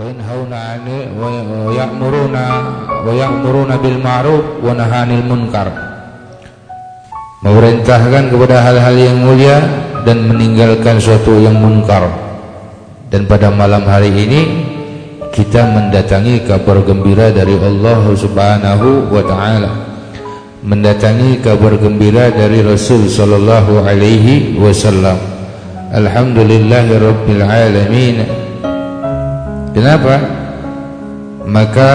وينهون عن ويأمرون ويأمرون بالمعروف ونهى عن المنكر memerintahkan kepada hal-hal yang mulia dan meninggalkan suatu yang munkar dan pada malam hari ini kita mendatangi kabar gembira dari Allah Subhanahu wa taala mendatangi kabar gembira dari Rasul sallallahu alaihi wasallam alhamdulillahirabbil alamin Kenapa? Maka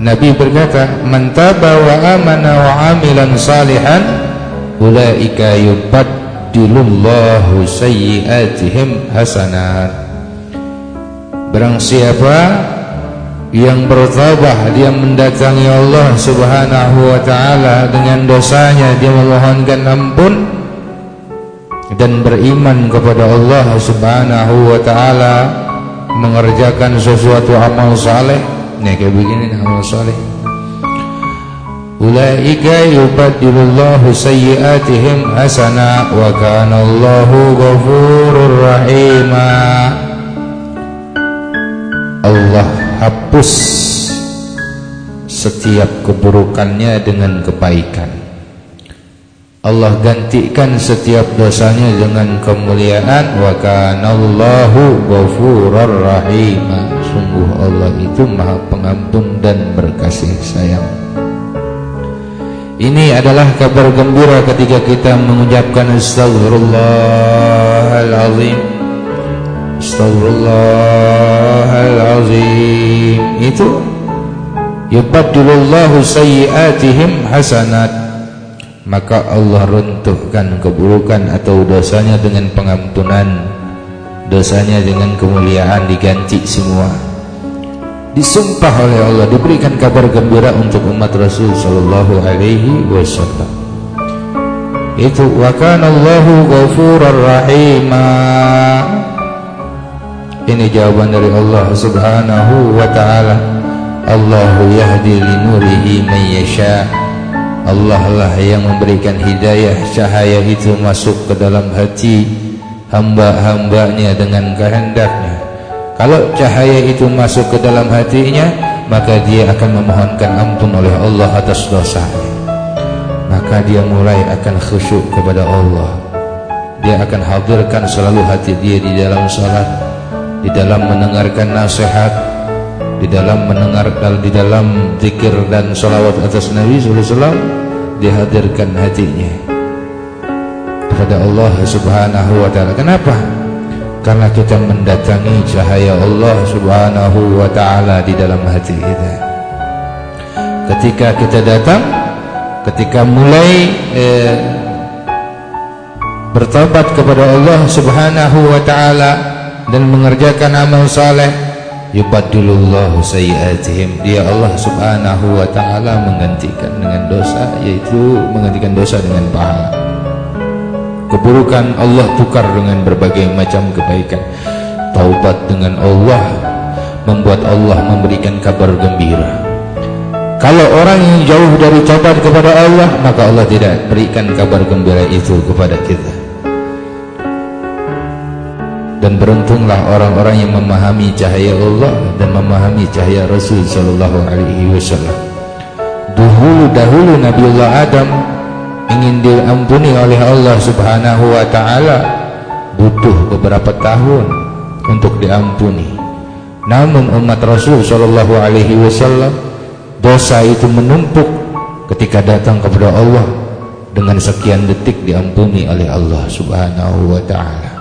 Nabi berkata man taba wa amana wa amilan salihan ulaika yubaddilullahu sayyiatihim hasanat. Barang siapa yang bertabah dia mendatangi Allah Subhanahu wa taala dengan dosanya dia memohonkan ampun dan beriman kepada Allah Subhanahu wa taala mengerjakan sesuatu amal saleh. Nih kayak begini amal saleh. Ulaika yubaddilullahu sayyiatihim hasana wa kana Allahu ghafurur rahimah Allah hapus setiap keburukannya dengan kebaikan Allah gantikan setiap dosanya dengan kemuliaan. Wa kanallahu ghafurur rahim. Sungguh Allah itu maha pengampun dan berkasih sayang. Ini adalah kabar gembira ketika kita mengucapkan astagfirullahalazim Astagfirullahalazim Itu Yubaddilullahu sayyiatihim hasanat Maka Allah runtuhkan keburukan atau dosanya dengan pengampunan Dosanya dengan kemuliaan diganti semua Disumpah oleh Allah Diberikan kabar gembira untuk umat Rasul Sallallahu alaihi wasallam Itu Wa kanallahu ghafurar rahimah ini jawaban dari Allah Subhanahu wa taala. Allahu yahdi li nurihi man yasha. Allah lah yang memberikan hidayah cahaya itu masuk ke dalam hati hamba-hambanya dengan kehendaknya. Kalau cahaya itu masuk ke dalam hatinya, maka dia akan memohonkan ampun oleh Allah atas dosanya. Maka dia mulai akan khusyuk kepada Allah. Dia akan hadirkan selalu hati dia di dalam salat di dalam mendengarkan nasihat di dalam mendengar di dalam zikir dan salawat atas Nabi sallallahu alaihi wasallam dihadirkan hatinya kepada Allah Subhanahu wa taala. Kenapa? Karena kita mendatangi cahaya Allah Subhanahu wa taala di dalam hati kita. Ketika kita datang, ketika mulai eh, bertobat kepada Allah Subhanahu wa taala dan mengerjakan amal saleh yubaddilullahu sayiatihim. Dia Allah subhanahu wa ta'ala menggantikan dengan dosa yaitu menggantikan dosa dengan pahala. Keburukan Allah tukar dengan berbagai macam kebaikan. Taubat dengan Allah membuat Allah memberikan kabar gembira. Kalau orang yang jauh dari taubat kepada Allah maka Allah tidak berikan kabar gembira itu kepada kita dan beruntunglah orang-orang yang memahami cahaya Allah dan memahami cahaya Rasul sallallahu alaihi wasallam. Dahulu dahulu Nabiullah Adam ingin diampuni oleh Allah Subhanahu wa taala butuh beberapa tahun untuk diampuni. Namun umat Rasul sallallahu alaihi wasallam dosa itu menumpuk ketika datang kepada Allah dengan sekian detik diampuni oleh Allah Subhanahu wa taala.